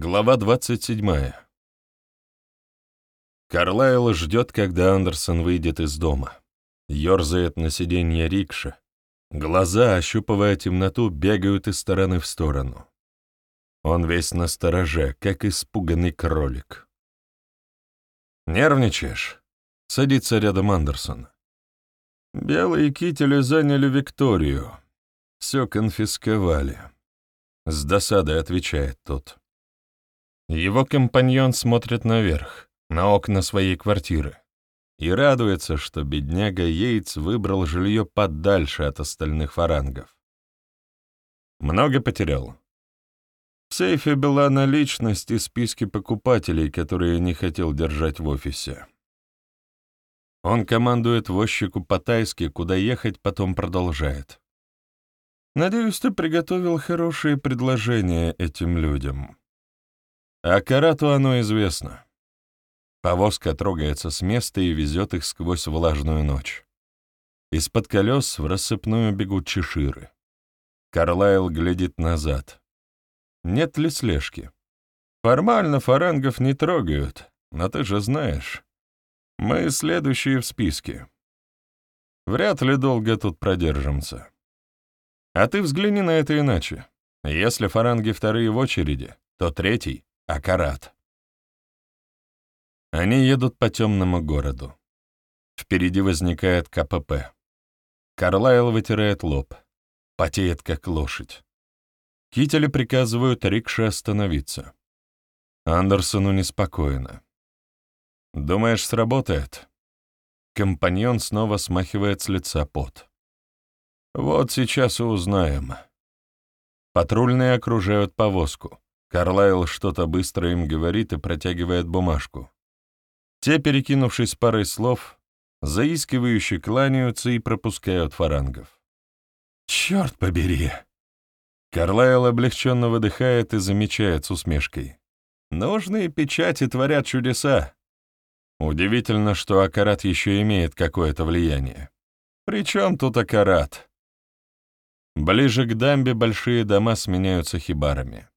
Глава 27. Карлайл ждет, когда Андерсон выйдет из дома. Ёрзает на сиденье рикши. Глаза, ощупывая темноту, бегают из стороны в сторону. Он весь на стороже, как испуганный кролик. «Нервничаешь?» — садится рядом Андерсон. «Белые кители заняли Викторию. Все конфисковали». С досадой отвечает тот. Его компаньон смотрит наверх, на окна своей квартиры, и радуется, что бедняга Йейтс выбрал жилье подальше от остальных фарангов. Много потерял. В сейфе была наличность и списки покупателей, которые не хотел держать в офисе. Он командует возчику по-тайски, куда ехать, потом продолжает. «Надеюсь, ты приготовил хорошие предложения этим людям». А Карату оно известно. Повозка трогается с места и везет их сквозь влажную ночь. Из-под колес в рассыпную бегут чеширы. Карлайл глядит назад. Нет ли слежки? Формально фарангов не трогают, но ты же знаешь. Мы следующие в списке. Вряд ли долго тут продержимся. А ты взгляни на это иначе. Если фаранги вторые в очереди, то третий Акарат. Они едут по темному городу. Впереди возникает КПП. Карлайл вытирает лоб. Потеет, как лошадь. Кители приказывают рикше остановиться. Андерсону неспокойно. «Думаешь, сработает?» Компаньон снова смахивает с лица пот. «Вот сейчас и узнаем». Патрульные окружают повозку. Карлайл что-то быстро им говорит и протягивает бумажку. Те, перекинувшись парой слов, заискивающе кланяются и пропускают фарангов. «Черт побери!» Карлайл облегченно выдыхает и замечает с усмешкой. «Нужные печати творят чудеса. Удивительно, что Акарат еще имеет какое-то влияние. Причем тут Акарат?» Ближе к дамбе большие дома сменяются хибарами.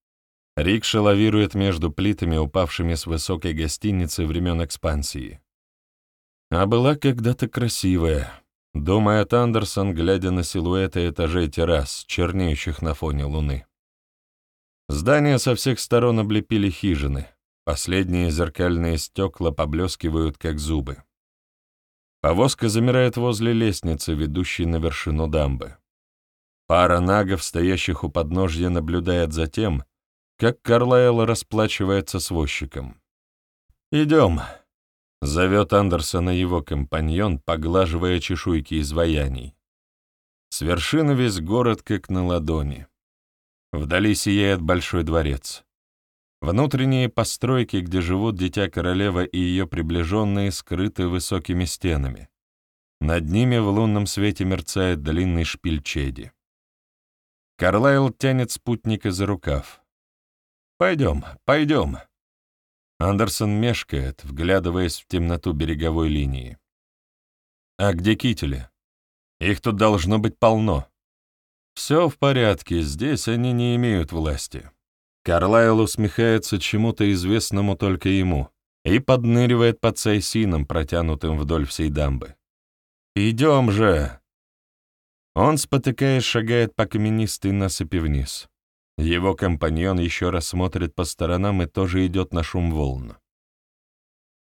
Рикша лавирует между плитами, упавшими с высокой гостиницы времен экспансии. А была когда-то красивая, думает Андерсон, глядя на силуэты этажей террас, чернеющих на фоне луны. Здания со всех сторон облепили хижины, последние зеркальные стекла поблескивают, как зубы. Повозка замирает возле лестницы, ведущей на вершину дамбы. Пара нагов, стоящих у подножья, наблюдает за тем, как Карлайл расплачивается с возчиком. «Идем», — зовет Андерсона его компаньон, поглаживая чешуйки изваяний. С вершины весь город как на ладони. Вдали сияет большой дворец. Внутренние постройки, где живут дитя королева и ее приближенные, скрыты высокими стенами. Над ними в лунном свете мерцает длинный шпиль чеди. Карлайл тянет спутника за рукав. «Пойдем, пойдем». Андерсон мешкает, вглядываясь в темноту береговой линии. «А где кители? Их тут должно быть полно». «Все в порядке, здесь они не имеют власти». Карлайл усмехается чему-то известному только ему и подныривает под сайсином, протянутым вдоль всей дамбы. «Идем же!» Он, спотыкаясь, шагает по каменистой насыпи вниз. Его компаньон еще раз смотрит по сторонам и тоже идет на шум волн.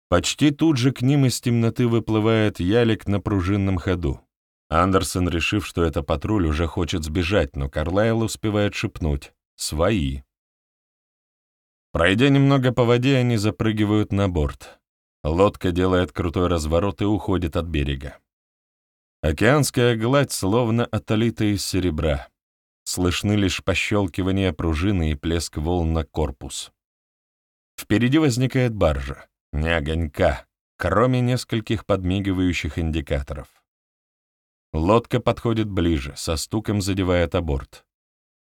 Почти тут же к ним из темноты выплывает ялик на пружинном ходу. Андерсон, решив, что это патруль, уже хочет сбежать, но Карлайл успевает шепнуть «Свои». Пройдя немного по воде, они запрыгивают на борт. Лодка делает крутой разворот и уходит от берега. Океанская гладь словно отлита из серебра. Слышны лишь пощелкивание пружины и плеск волн на корпус. Впереди возникает баржа, не огонька, кроме нескольких подмигивающих индикаторов. Лодка подходит ближе, со стуком задевает о борт.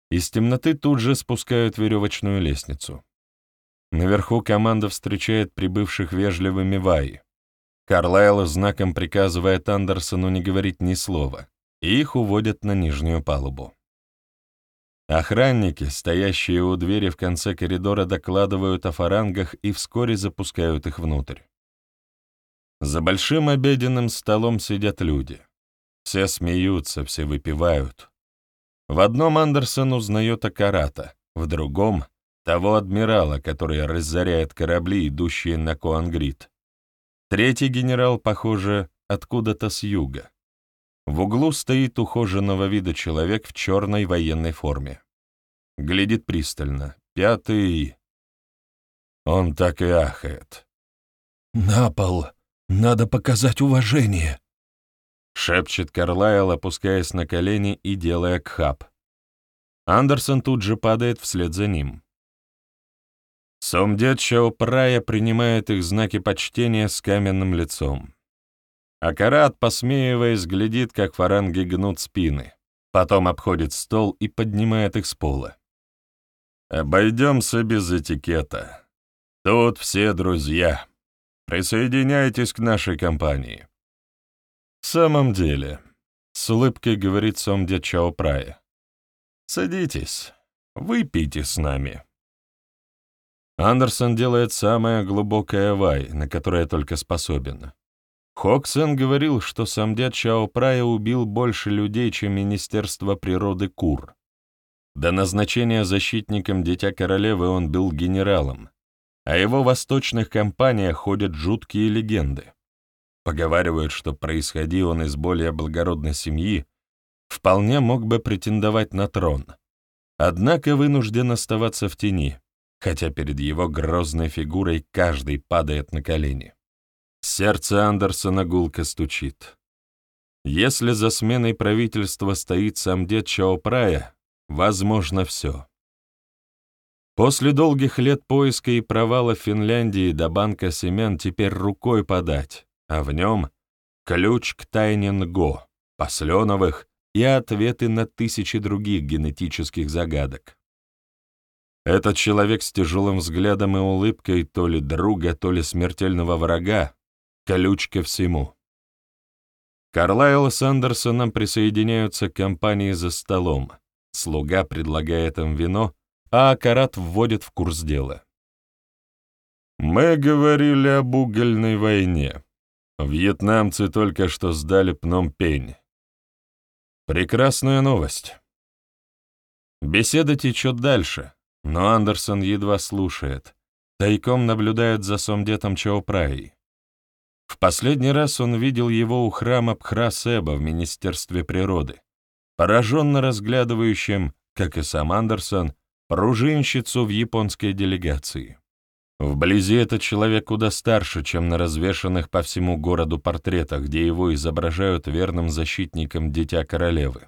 Из темноты тут же спускают веревочную лестницу. Наверху команда встречает прибывших вежливыми ваи. Карлайл знаком приказывает Андерсону не говорить ни слова, и их уводят на нижнюю палубу. Охранники, стоящие у двери в конце коридора, докладывают о фарангах и вскоре запускают их внутрь. За большим обеденным столом сидят люди. Все смеются, все выпивают. В одном Андерсон узнает Акарата, в другом — того адмирала, который разоряет корабли, идущие на Коангрид. Третий генерал, похоже, откуда-то с юга. В углу стоит ухоженного вида человек в черной военной форме. Глядит пристально. Пятый... Он так и ахает. «На пол! Надо показать уважение!» Шепчет Карлайл, опускаясь на колени и делая кхап. Андерсон тут же падает вслед за ним. Сомдед Чаопрая принимает их знаки почтения с каменным лицом. Акарат, посмеиваясь, глядит, как фаранги гнут спины, потом обходит стол и поднимает их с пола. «Обойдемся без этикета. Тут все друзья. Присоединяйтесь к нашей компании». «В самом деле», — с улыбкой говорит Сомдя Чаопрая, — «садитесь, выпейте с нами». Андерсон делает самое глубокое вай, на которое только способен. Хоксен говорил, что сам дед Чао Прая убил больше людей, чем Министерство природы Кур. До назначения защитником Дитя Королевы он был генералом. О его восточных компаниях ходят жуткие легенды. Поговаривают, что происходил он из более благородной семьи, вполне мог бы претендовать на трон. Однако вынужден оставаться в тени, хотя перед его грозной фигурой каждый падает на колени. Сердце Андерсона гулко стучит. Если за сменой правительства стоит сам дед Чаопрая, возможно все. После долгих лет поиска и провала Финляндии до банка семян теперь рукой подать, а в нем ключ к тайне Нго, посленовых и ответы на тысячи других генетических загадок. Этот человек с тяжелым взглядом и улыбкой то ли друга, то ли смертельного врага Ключ ко всему. Карлайл с Андерсоном присоединяются к компании за столом. Слуга предлагает им вино, а Акарат вводит в курс дела. «Мы говорили об угольной войне. Вьетнамцы только что сдали Пном-Пень. Прекрасная новость». Беседа течет дальше, но Андерсон едва слушает. Тайком наблюдает за сомдетом Чаопраей. В последний раз он видел его у храма Пхра-Себа в Министерстве природы, пораженно разглядывающим, как и сам Андерсон, пружинщицу в японской делегации. Вблизи этот человек куда старше, чем на развешанных по всему городу портретах, где его изображают верным защитником Дитя Королевы.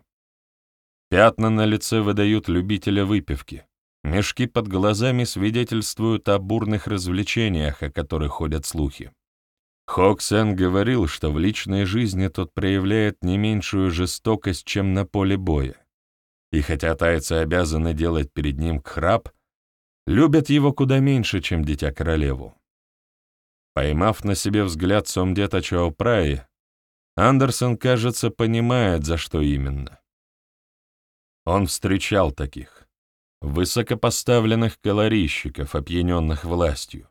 Пятна на лице выдают любителя выпивки. Мешки под глазами свидетельствуют о бурных развлечениях, о которых ходят слухи. Хоксен говорил, что в личной жизни тот проявляет не меньшую жестокость, чем на поле боя. И хотя тайцы обязаны делать перед ним храп, любят его куда меньше, чем дитя королеву. Поймав на себе взгляд сомдета Чаопраи, Андерсон, кажется, понимает, за что именно. Он встречал таких, высокопоставленных колорищиков, опьяненных властью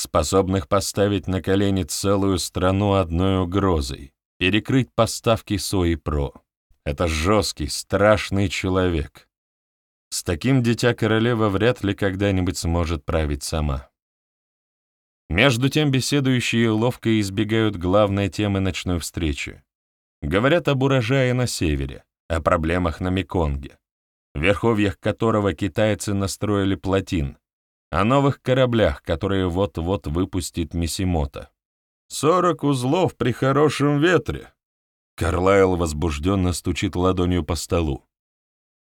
способных поставить на колени целую страну одной угрозой, перекрыть поставки сои про. Это жесткий, страшный человек. С таким дитя королева вряд ли когда-нибудь сможет править сама. Между тем беседующие ловко избегают главной темы ночной встречи. Говорят об урожае на севере, о проблемах на Меконге, в верховьях которого китайцы настроили плотин, о новых кораблях, которые вот-вот выпустит Мисимото. «Сорок узлов при хорошем ветре!» Карлайл возбужденно стучит ладонью по столу.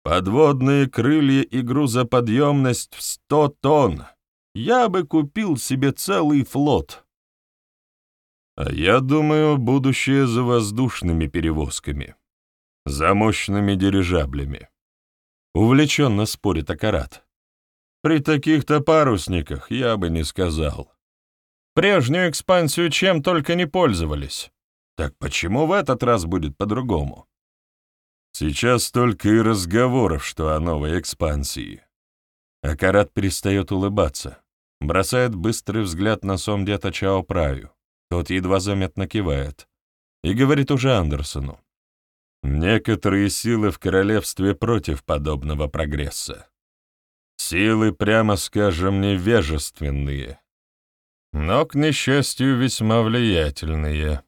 «Подводные крылья и грузоподъемность в сто тонн! Я бы купил себе целый флот!» А я думаю, будущее за воздушными перевозками, за мощными дирижаблями. Увлеченно спорит Акарат. При таких-то парусниках я бы не сказал. Прежнюю экспансию чем только не пользовались. Так почему в этот раз будет по-другому? Сейчас только и разговоров, что о новой экспансии. Акарат перестает улыбаться, бросает быстрый взгляд на сомдета Чао Праю. Тот едва заметно кивает и говорит уже Андерсону. Некоторые силы в королевстве против подобного прогресса. Силы, прямо скажем, невежественные, но, к несчастью, весьма влиятельные.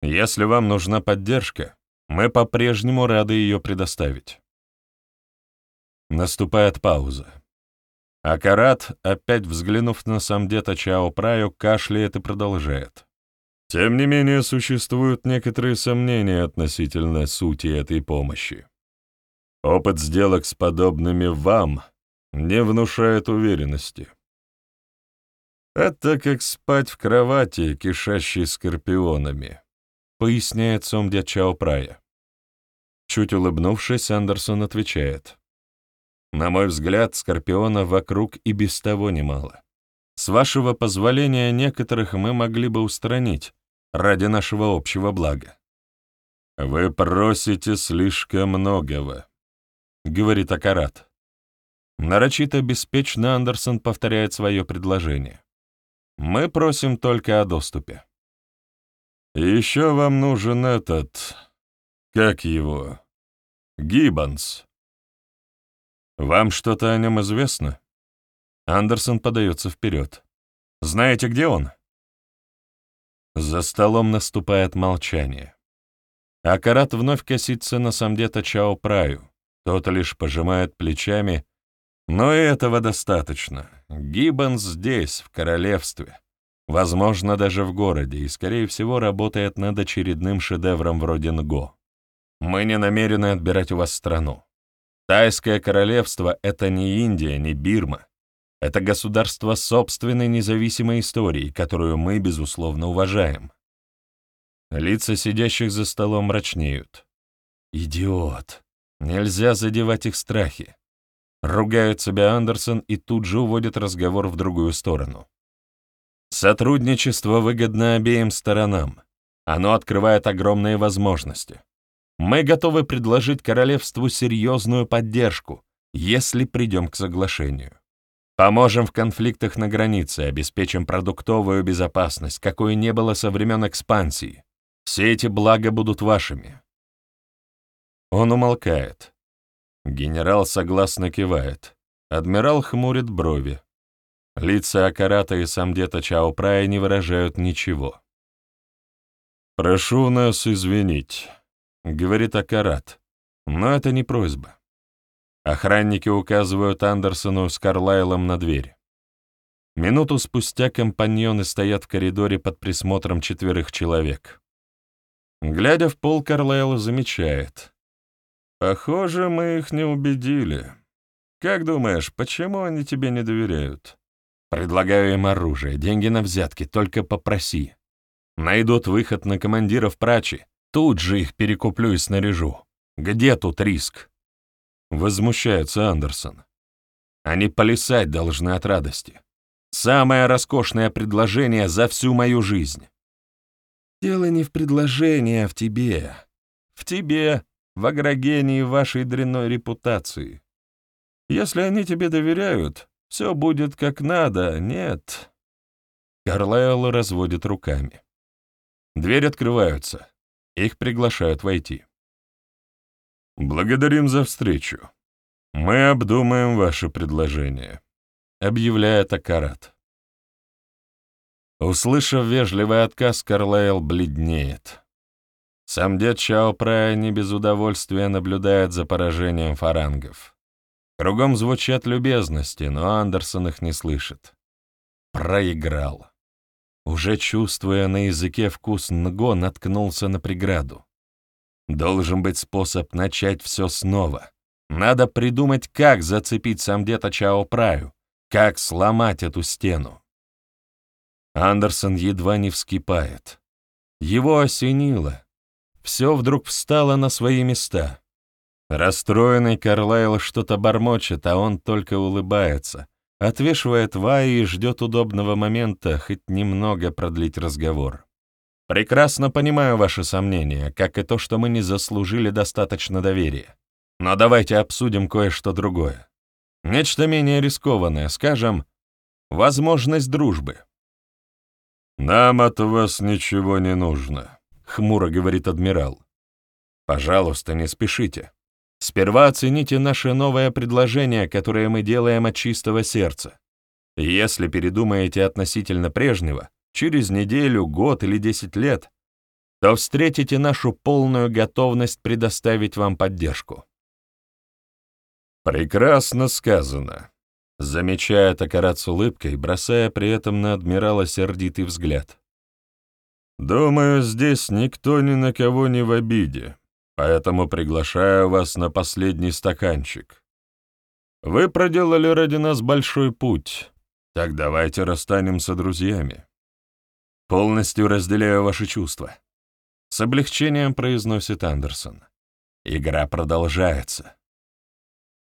Если вам нужна поддержка, мы по-прежнему рады ее предоставить. Наступает пауза. Акарат, опять взглянув на самдета Чао Праю, кашляет и продолжает. Тем не менее, существуют некоторые сомнения относительно сути этой помощи. Опыт сделок с подобными вам не внушает уверенности. Это как спать в кровати, кишащей скорпионами, поясняет Сомдя Чао Прая. Чуть улыбнувшись, Андерсон отвечает. На мой взгляд, скорпиона вокруг и без того немало. С вашего позволения, некоторых мы могли бы устранить ради нашего общего блага. «Вы просите слишком многого», — говорит Акарат. Нарочито беспечно Андерсон повторяет свое предложение. «Мы просим только о доступе». «Еще вам нужен этот... как его? Гиббонс. Вам что-то о нем известно?» Андерсон подается вперед. «Знаете, где он?» За столом наступает молчание. Акарат вновь косится на самдета Чао Праю. Тот лишь пожимает плечами но этого достаточно. Гиббонс здесь, в королевстве. Возможно, даже в городе, и, скорее всего, работает над очередным шедевром вроде НГО. Мы не намерены отбирать у вас страну. Тайское королевство — это не Индия, не Бирма. Это государство собственной независимой историей, которую мы, безусловно, уважаем. Лица сидящих за столом мрачнеют. Идиот. Нельзя задевать их страхи. Ругает себя Андерсон и тут же уводит разговор в другую сторону. Сотрудничество выгодно обеим сторонам. Оно открывает огромные возможности. Мы готовы предложить королевству серьезную поддержку, если придем к соглашению. Поможем в конфликтах на границе, обеспечим продуктовую безопасность, какой не было со времен экспансии. Все эти блага будут вашими. Он умолкает. Генерал согласно кивает. Адмирал хмурит брови. Лица Акарата и самдета Чао Прая не выражают ничего. «Прошу нас извинить», — говорит Акарат, но это не просьба. Охранники указывают Андерсону с Карлайлом на дверь. Минуту спустя компаньоны стоят в коридоре под присмотром четверых человек. Глядя в пол, Карлайл замечает. Похоже, мы их не убедили. Как думаешь, почему они тебе не доверяют? Предлагаю им оружие, деньги на взятки, только попроси. Найдут выход на командиров прачи, тут же их перекуплю и снаряжу. Где тут риск? Возмущается Андерсон. Они плясать должны от радости. Самое роскошное предложение за всю мою жизнь. Дело не в предложении, а в тебе. В тебе в агрогении вашей дрянной репутации. Если они тебе доверяют, все будет как надо, нет. Карлайл разводит руками. Дверь открываются. Их приглашают войти. «Благодарим за встречу. Мы обдумаем ваше предложение», — объявляет Акарат. Услышав вежливый отказ, Карлайл бледнеет. Сам дед Чао Прая не без удовольствия наблюдает за поражением фарангов. Кругом звучат любезности, но Андерсон их не слышит. Проиграл. Уже чувствуя на языке вкус Нго, наткнулся на преграду. Должен быть способ начать все снова. Надо придумать, как зацепить сам деда Чао Праю, как сломать эту стену. Андерсон едва не вскипает. Его осенило, все вдруг встало на свои места. Расстроенный Карлайл что-то бормочет, а он только улыбается, отвешивает ваи и ждет удобного момента хоть немного продлить разговор. Прекрасно понимаю ваши сомнения, как и то, что мы не заслужили достаточно доверия. Но давайте обсудим кое-что другое. Нечто менее рискованное, скажем, возможность дружбы. «Нам от вас ничего не нужно», — хмуро говорит адмирал. «Пожалуйста, не спешите. Сперва оцените наше новое предложение, которое мы делаем от чистого сердца. Если передумаете относительно прежнего, через неделю, год или десять лет, то встретите нашу полную готовность предоставить вам поддержку. «Прекрасно сказано», — замечает Акарат с улыбкой, бросая при этом на адмирала сердитый взгляд. «Думаю, здесь никто ни на кого не в обиде, поэтому приглашаю вас на последний стаканчик. Вы проделали ради нас большой путь, так давайте расстанемся друзьями. Полностью разделяю ваши чувства. С облегчением произносит Андерсон. Игра продолжается.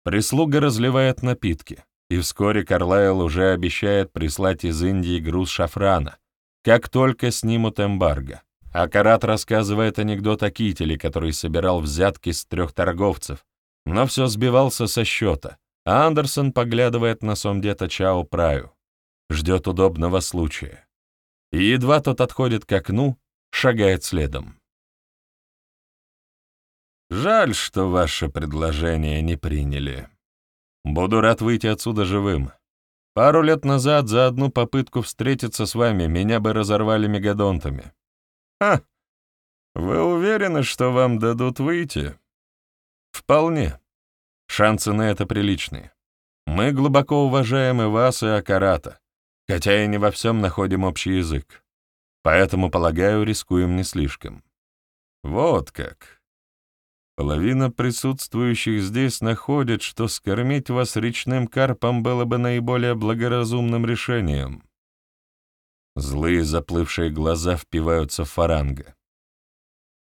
Прислуга разливает напитки, и вскоре Карлайл уже обещает прислать из Индии груз шафрана, как только снимут эмбарго. А рассказывает анекдот о кителе, который собирал взятки с трех торговцев, но все сбивался со счета, а Андерсон поглядывает на сомдета Чао Праю, ждет удобного случая. И едва тот отходит к окну, шагает следом. Жаль, что ваше предложение не приняли. Буду рад выйти отсюда живым. Пару лет назад за одну попытку встретиться с вами меня бы разорвали мегадонтами. Ха! Вы уверены, что вам дадут выйти? Вполне. Шансы на это приличные. Мы глубоко уважаем и вас, и Акарата, хотя и не во всем находим общий язык. Поэтому, полагаю, рискуем не слишком. Вот как. Половина присутствующих здесь находит, что скормить вас речным карпом было бы наиболее благоразумным решением. Злые заплывшие глаза впиваются в фаранга.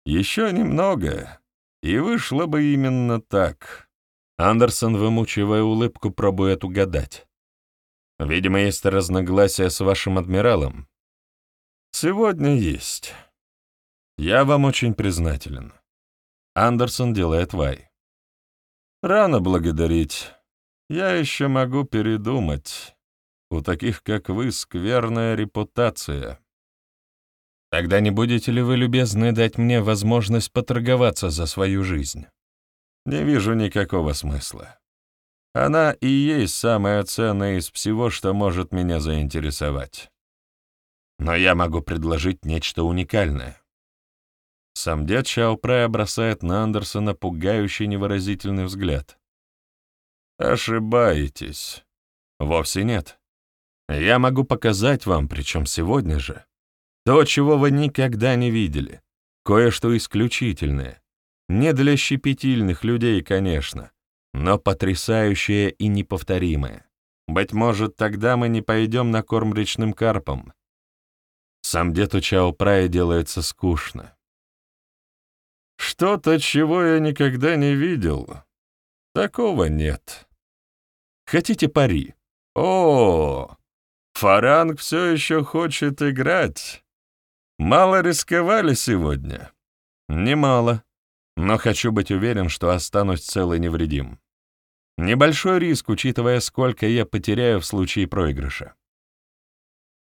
Еще немного, и вышло бы именно так. Андерсон, вымучивая улыбку, пробует угадать. Видимо, есть разногласия с вашим адмиралом. Сегодня есть. Я вам очень признателен. Андерсон делает вай. Рано благодарить. Я еще могу передумать. У таких, как вы, скверная репутация. Тогда не будете ли вы любезны дать мне возможность поторговаться за свою жизнь? Не вижу никакого смысла. Она и есть самая ценная из всего, что может меня заинтересовать. Но я могу предложить нечто уникальное. Сам дед Чаопрая бросает на Андерсона пугающий невыразительный взгляд. Ошибаетесь. Вовсе нет. Я могу показать вам, причем сегодня же, то, чего вы никогда не видели, кое-что исключительное. Не для щепетильных людей, конечно, но потрясающее и неповторимое. Быть может, тогда мы не пойдем на корм речным карпам. Сам деду Чао Прая делается скучно. Что-то, чего я никогда не видел. Такого нет. Хотите пари? О, Фаранг все еще хочет играть. Мало рисковали сегодня? Немало. Но хочу быть уверен, что останусь цел и невредим. Небольшой риск, учитывая, сколько я потеряю в случае проигрыша.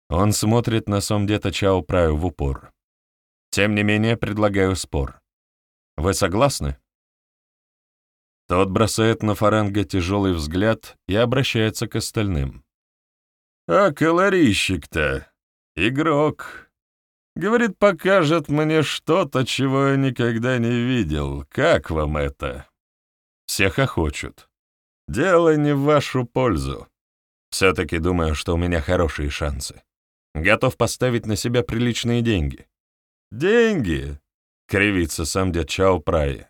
Он смотрит на Сомдета Чао Праю в упор. Тем не менее, предлагаю спор. Вы согласны?» Тот бросает на Фаранга тяжелый взгляд и обращается к остальным. «А колорищик-то? Игрок. Говорит, покажет мне что-то, чего я никогда не видел. Как вам это?» Всех охочут. Дело не в вашу пользу. Все-таки думаю, что у меня хорошие шансы. Готов поставить на себя приличные деньги. Деньги? — кривится сам дед Чао Праи.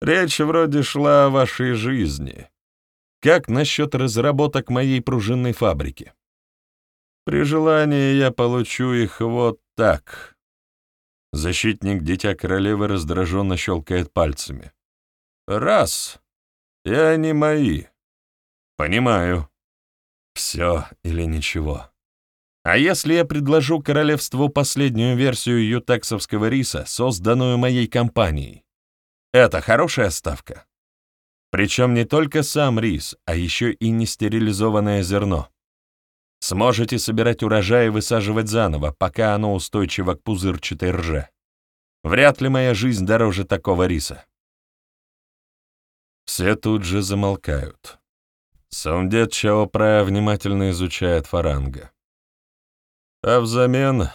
«Речь вроде шла о вашей жизни. Как насчет разработок моей пружинной фабрики? При желании я получу их вот так». Защитник Дитя Королевы раздраженно щелкает пальцами. «Раз, и они мои. Понимаю. Все или ничего. А если я предложу королевству последнюю версию ютексовского риса, созданную моей компанией? Это хорошая ставка. Причем не только сам рис, а еще и нестерилизованное зерно. Сможете собирать урожай и высаживать заново, пока оно устойчиво к пузырчатой рже. Вряд ли моя жизнь дороже такого риса. Все тут же замолкают. Сомдет Чаопрая внимательно изучает фаранга. А взамен,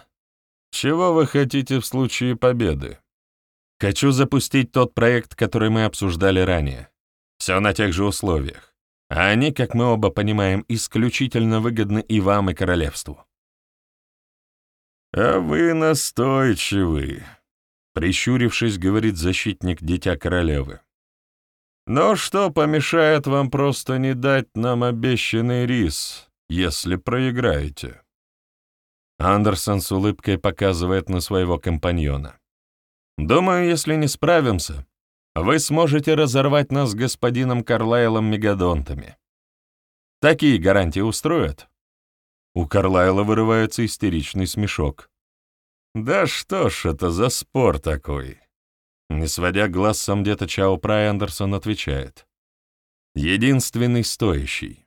чего вы хотите в случае победы? Хочу запустить тот проект, который мы обсуждали ранее. Все на тех же условиях. А они, как мы оба понимаем, исключительно выгодны и вам, и королевству. «А вы настойчивы», — прищурившись, говорит защитник Дитя Королевы. Но что помешает вам просто не дать нам обещанный рис, если проиграете?» Андерсон с улыбкой показывает на своего компаньона. «Думаю, если не справимся, вы сможете разорвать нас с господином Карлайлом мегадонтами. Такие гарантии устроят?» У Карлайла вырывается истеричный смешок. «Да что ж это за спор такой?» Не сводя глаз сам где-то Чао Прай, Андерсон отвечает. «Единственный стоящий.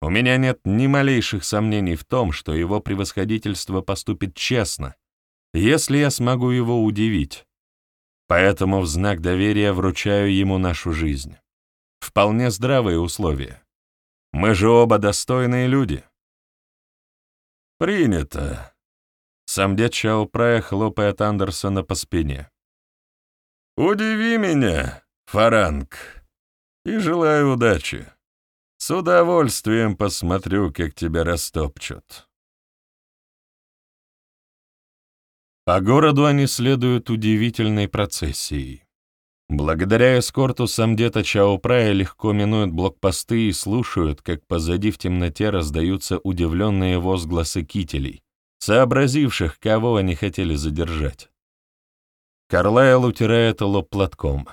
У меня нет ни малейших сомнений в том, что его превосходительство поступит честно, если я смогу его удивить. Поэтому в знак доверия вручаю ему нашу жизнь. Вполне здравые условия. Мы же оба достойные люди». «Принято», сам дед Чао Прая хлопает Андерсона по спине. «Удиви меня, Фаранг, и желаю удачи. С удовольствием посмотрю, как тебя растопчут». По городу они следуют удивительной процессией. Благодаря эскорту самдета Чао-Прая легко минуют блокпосты и слушают, как позади в темноте раздаются удивленные возгласы кителей, сообразивших, кого они хотели задержать. Карлайл утирает лоб платком.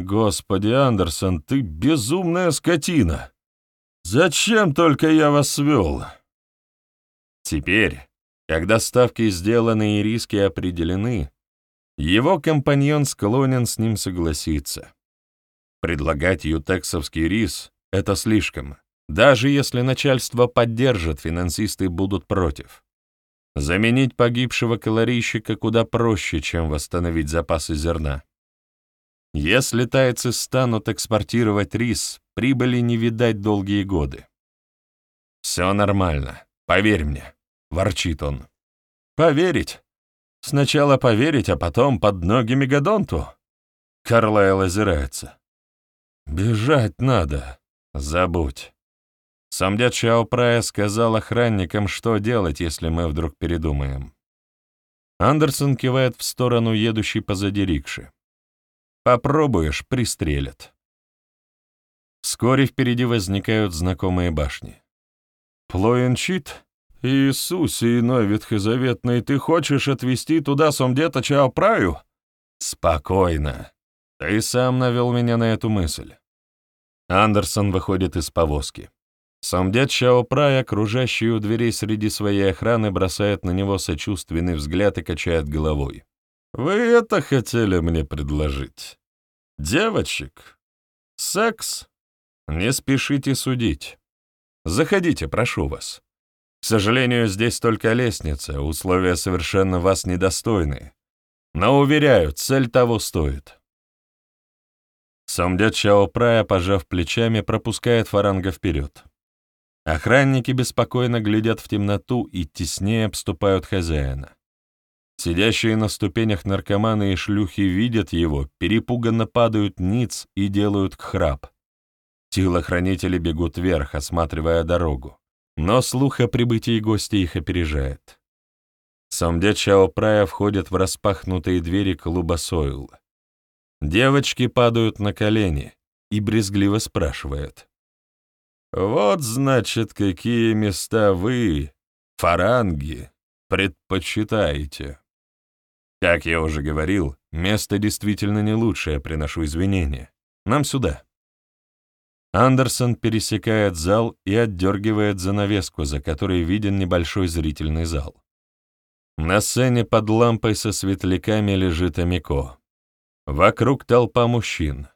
«Господи, Андерсон, ты безумная скотина! Зачем только я вас свел?» Теперь, когда ставки сделаны и риски определены, его компаньон склонен с ним согласиться. Предлагать ютексовский рис — это слишком, даже если начальство поддержит, финансисты будут против. Заменить погибшего калорийщика куда проще, чем восстановить запасы зерна. Если тайцы станут экспортировать рис, прибыли не видать долгие годы. «Все нормально, поверь мне», — ворчит он. «Поверить? Сначала поверить, а потом под ноги Мегадонту?» Карлайл озирается. «Бежать надо. Забудь. Сам дед Чао Прая сказал охранникам, что делать, если мы вдруг передумаем. Андерсон кивает в сторону едущей позади рикши. «Попробуешь — пристрелят». Вскоре впереди возникают знакомые башни. «Плоенчит? Иисусе иной ветхозаветный, ты хочешь отвезти туда сомдета Чаопраю?» «Спокойно. Ты сам навел меня на эту мысль». Андерсон выходит из повозки. Сам дед Чао Прай, окружающий у дверей среди своей охраны, бросает на него сочувственный взгляд и качает головой. «Вы это хотели мне предложить? Девочек? Секс? Не спешите судить. Заходите, прошу вас. К сожалению, здесь только лестница, условия совершенно вас недостойны. Но, уверяю, цель того стоит». Сам дед Чао Прая, пожав плечами, пропускает фаранга вперед. Охранники беспокойно глядят в темноту и теснее обступают хозяина. Сидящие на ступенях наркоманы и шлюхи видят его, перепуганно падают ниц и делают храп. Телохранители бегут вверх, осматривая дорогу, но слух о прибытии гостя их опережает. Сам дед Чао Прая входит в распахнутые двери клуба Сойл. Девочки падают на колени и брезгливо спрашивают. Вот, значит, какие места вы, фаранги, предпочитаете. Как я уже говорил, место действительно не лучшее, приношу извинения. Нам сюда. Андерсон пересекает зал и отдергивает занавеску, за которой виден небольшой зрительный зал. На сцене под лампой со светляками лежит Амико. Вокруг толпа мужчин.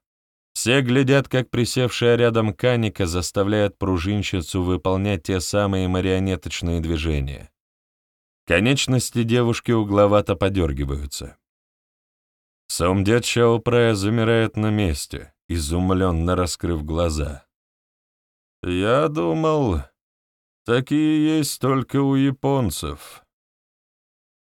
Все глядят, как присевшая рядом Каника заставляет пружинщицу выполнять те самые марионеточные движения. Конечности девушки угловато подергиваются. Сомдед Чаопрая замирает на месте, изумленно раскрыв глаза. «Я думал, такие есть только у японцев».